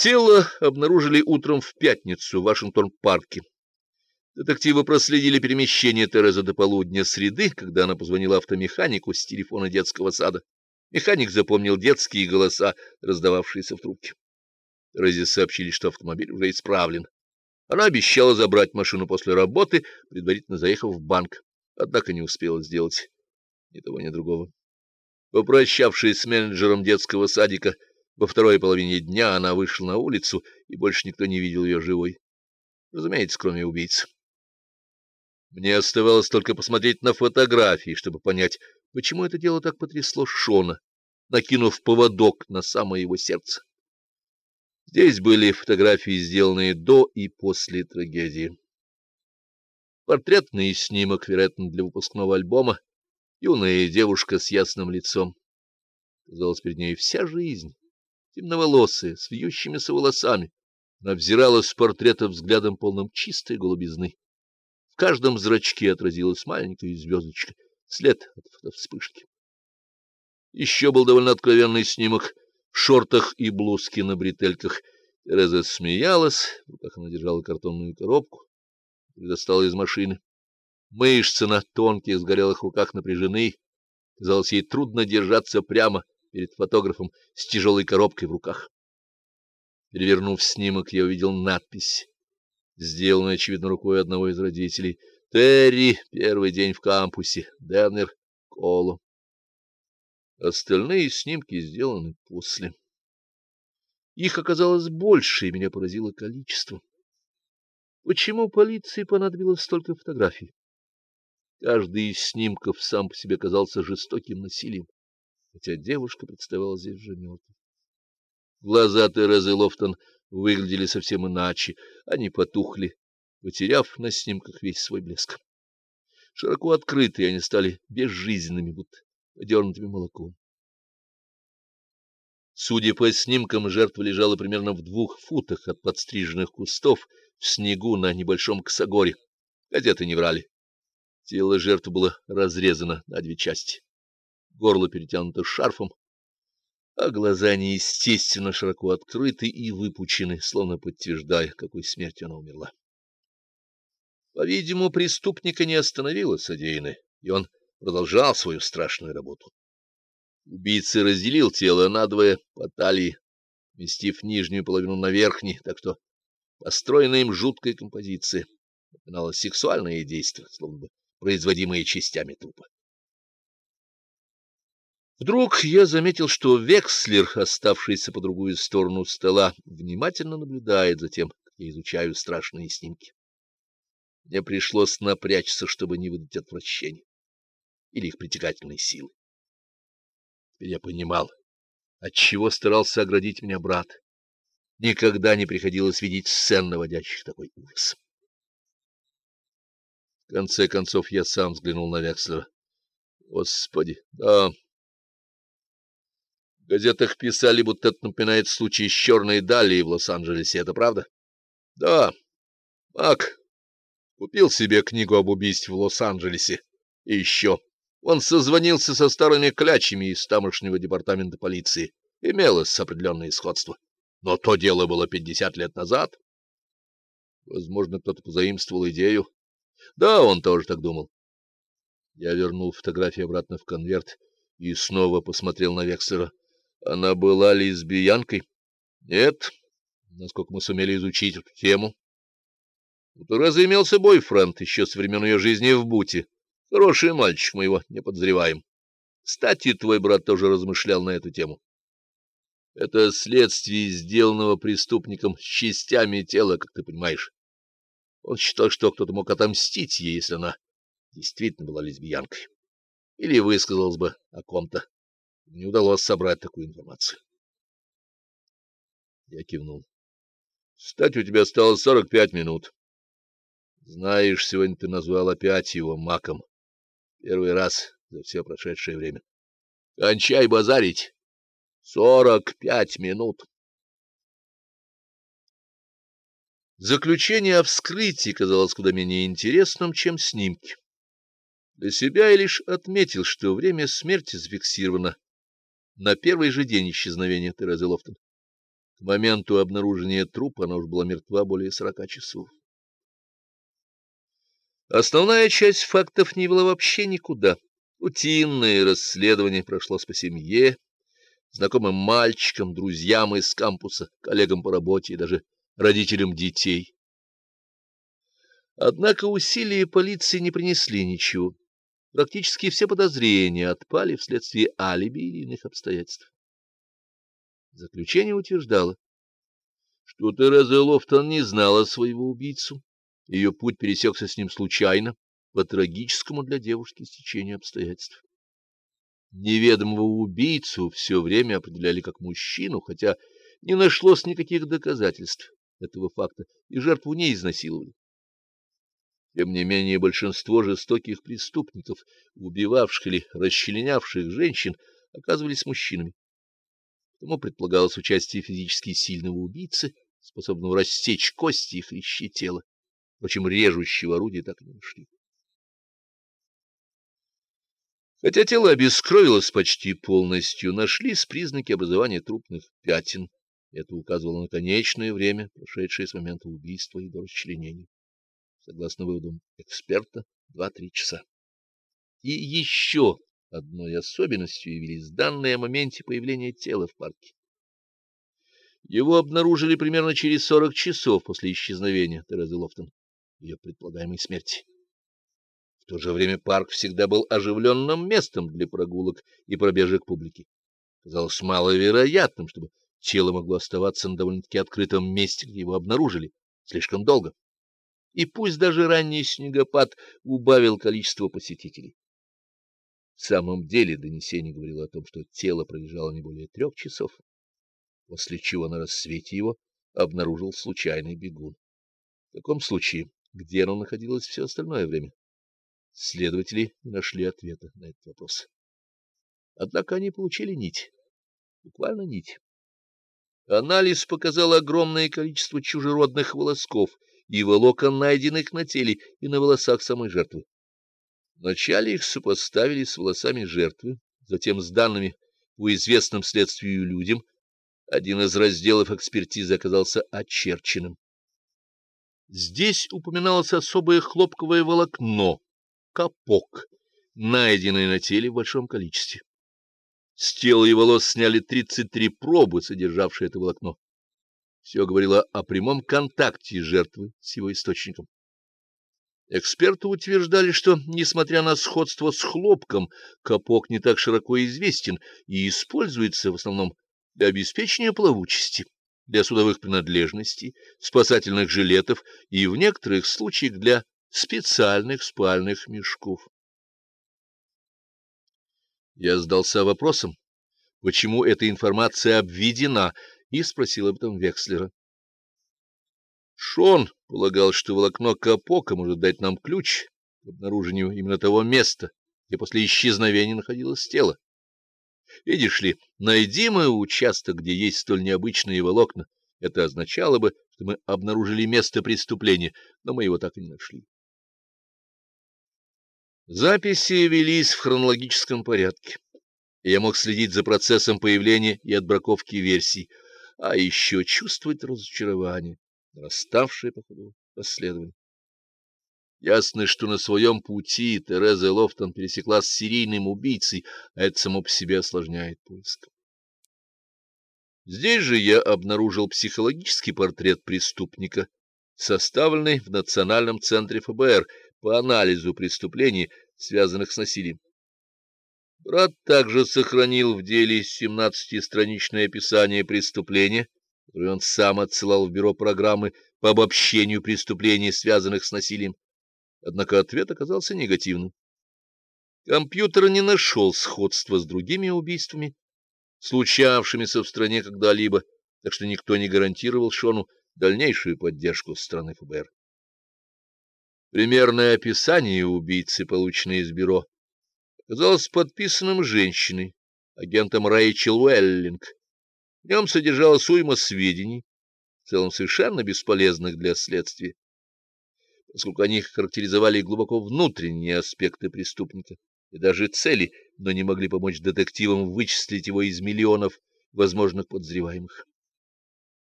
Тело обнаружили утром в пятницу в Вашингтон-парке. Детективы проследили перемещение Терезы до полудня среды, когда она позвонила автомеханику с телефона детского сада. Механик запомнил детские голоса, раздававшиеся в трубке. Терезе сообщили, что автомобиль уже исправлен. Она обещала забрать машину после работы, предварительно заехав в банк, однако не успела сделать ни того, ни другого. Попрощавшись с менеджером детского садика, во второй половине дня она вышла на улицу, и больше никто не видел ее живой. Разумеется, кроме убийцы. Мне оставалось только посмотреть на фотографии, чтобы понять, почему это дело так потрясло Шона, накинув поводок на самое его сердце. Здесь были фотографии, сделанные до и после трагедии. Портретный снимок, вероятно, для выпускного альбома, юная девушка с ясным лицом. Казалось, перед ней вся жизнь, темноволосая, с вьющимися волосами. Она взирала с портрета взглядом полным чистой голубизны. В каждом зрачке отразилась маленькая звездочка, след от фотовспышки. Еще был довольно откровенный снимок в шортах и блузке на бретельках. Тереза смеялась, руках она держала картонную коробку, достала из машины. Мышцы на тонких сгорелых руках напряжены. Казалось, ей трудно держаться прямо перед фотографом с тяжелой коробкой в руках. Перевернув снимок, я увидел надпись, сделанную, очевидно, рукой одного из родителей. «Терри, первый день в кампусе, Деннер, Коло». Остальные снимки сделаны после. Их оказалось больше, и меня поразило количество. Почему полиции понадобилось столько фотографий? Каждый из снимков сам по себе казался жестоким насилием, хотя девушка представала здесь же мертвой. Глаза Терезы Лофтон выглядели совсем иначе, они потухли, потеряв на снимках весь свой блеск. Широко открытые они стали безжизненными, будто подернутыми молоком. Судя по снимкам, жертва лежала примерно в двух футах от подстриженных кустов в снегу на небольшом косогоре. Газеты не врали. Тело жертвы было разрезано на две части. Горло перетянуто шарфом, а глаза неестественно широко открыты и выпучены, словно подтверждая, какой смертью она умерла. По-видимому, преступника не остановило содеянное, и он продолжал свою страшную работу. Убийца разделил тело надвое по талии, вместив нижнюю половину на верхней, так что построенная им жуткая композиция напоминала сексуальные действия, словно бы производимые частями трупа. Вдруг я заметил, что Векслер, оставшийся по другую сторону стола, внимательно наблюдает за тем, как я изучаю страшные снимки. Мне пришлось напрячься, чтобы не выдать отвращения или их притягательной силы. Теперь я понимал, отчего старался оградить меня брат. Никогда не приходилось видеть сцен, наводящих такой ужас. В конце концов я сам взглянул на Векслера. Господи, да... Газетах писали, будто это напоминает случай с черной далией в Лос-Анджелесе. Это правда? Да. Мак купил себе книгу об убийстве в Лос-Анджелесе. И еще. Он созвонился со старыми клячами из тамошнего департамента полиции. Имелось определенное сходство. Но то дело было пятьдесят лет назад. Возможно, кто-то позаимствовал идею. Да, он тоже так думал. Я вернул фотографию обратно в конверт и снова посмотрел на Вексера. Она была лесбиянкой? Нет, насколько мы сумели изучить эту тему. У Терезы имелся бойфренд еще с времен ее жизни в Буте. Хороший мальчик, мы его не подозреваем. Кстати, твой брат тоже размышлял на эту тему. Это следствие сделанного преступником с частями тела, как ты понимаешь. Он считал, что кто-то мог отомстить ей, если она действительно была лесбиянкой. Или высказалась бы о ком-то. Не удалось собрать такую информацию. Я кивнул. Кстати, у тебя осталось сорок пять минут. Знаешь, сегодня ты назвал опять его маком. Первый раз за все прошедшее время. Кончай базарить. Сорок пять минут. Заключение о вскрытии казалось куда менее интересным, чем снимки. Для себя я лишь отметил, что время смерти зафиксировано на первый же день исчезновения Терезы Лофтон. К моменту обнаружения трупа она уже была мертва более сорока часов. Основная часть фактов не вела вообще никуда. Рутинное расследование прошло по семье, знакомым мальчикам, друзьям из кампуса, коллегам по работе и даже родителям детей. Однако усилия полиции не принесли ничего. Практически все подозрения отпали вследствие алиби или иных обстоятельств. Заключение утверждало, что Тереза Лофтон не знала своего убийцу, ее путь пересекся с ним случайно, по трагическому для девушки стечению обстоятельств. Неведомого убийцу все время определяли как мужчину, хотя не нашлось никаких доказательств этого факта, и жертву не изнасиловали. Тем не менее, большинство жестоких преступников, убивавших или расчленявших женщин, оказывались мужчинами. Тому предполагалось участие физически сильного убийцы, способного рассечь кости и хрящи тела. Впрочем, режущего орудия так не нашли. Хотя тело обескровилось почти полностью, нашлись признаки образования трупных пятен. Это указывало на конечное время, прошедшее с момента убийства и до расчленения согласно выводам эксперта, 2-3 часа. И еще одной особенностью явились данные о моменте появления тела в парке. Его обнаружили примерно через 40 часов после исчезновения Терезы Лофтон, ее предполагаемой смерти. В то же время парк всегда был оживленным местом для прогулок и пробежек публики. Казалось маловероятным, чтобы тело могло оставаться на довольно-таки открытом месте, где его обнаружили, слишком долго и пусть даже ранний снегопад убавил количество посетителей. В самом деле донесение говорило о том, что тело пролежало не более трех часов, после чего на рассвете его обнаружил случайный бегун. В таком случае, где оно находилось все остальное время? Следователи нашли ответа на этот вопрос. Однако они получили нить, буквально нить. Анализ показал огромное количество чужеродных волосков — и волокон, найденных на теле и на волосах самой жертвы. Вначале их сопоставили с волосами жертвы, затем с данными по известным следствию людям. Один из разделов экспертизы оказался очерченным. Здесь упоминалось особое хлопковое волокно, капок, найденное на теле в большом количестве. С тела и волос сняли 33 пробы, содержавшие это волокно. Все говорило о прямом контакте жертвы с его источником. Эксперты утверждали, что, несмотря на сходство с хлопком, капок не так широко известен и используется в основном для обеспечения плавучести, для судовых принадлежностей, спасательных жилетов и в некоторых случаях для специальных спальных мешков. Я задался вопросом, почему эта информация обведена и спросил об этом Векслера. Шон полагал, что волокно Капока может дать нам ключ к обнаружению именно того места, где после исчезновения находилось тело. Видишь ли, найди мы участок, где есть столь необычные волокна, это означало бы, что мы обнаружили место преступления, но мы его так и не нашли. Записи велись в хронологическом порядке. Я мог следить за процессом появления и отбраковки версий — а еще чувствовать разочарование, нараставшее по ходу расследования. Ясно, что на своем пути Тереза Лофтон пересеклась с серийным убийцей, а это само по себе осложняет поиск. Здесь же я обнаружил психологический портрет преступника, составленный в Национальном центре ФБР по анализу преступлений, связанных с насилием. Брат также сохранил в деле 17-страничное описание преступления, которое он сам отсылал в бюро программы по обобщению преступлений, связанных с насилием. Однако ответ оказался негативным. Компьютер не нашел сходства с другими убийствами, случавшимися в стране когда-либо, так что никто не гарантировал Шону дальнейшую поддержку страны ФБР. Примерное описание убийцы, полученное из бюро, казалось подписанным женщиной, агентом Рэйчел Уэллинг. В нем содержалась уйма сведений, в целом совершенно бесполезных для следствия, поскольку они характеризовали глубоко внутренние аспекты преступника и даже цели, но не могли помочь детективам вычислить его из миллионов возможных подозреваемых.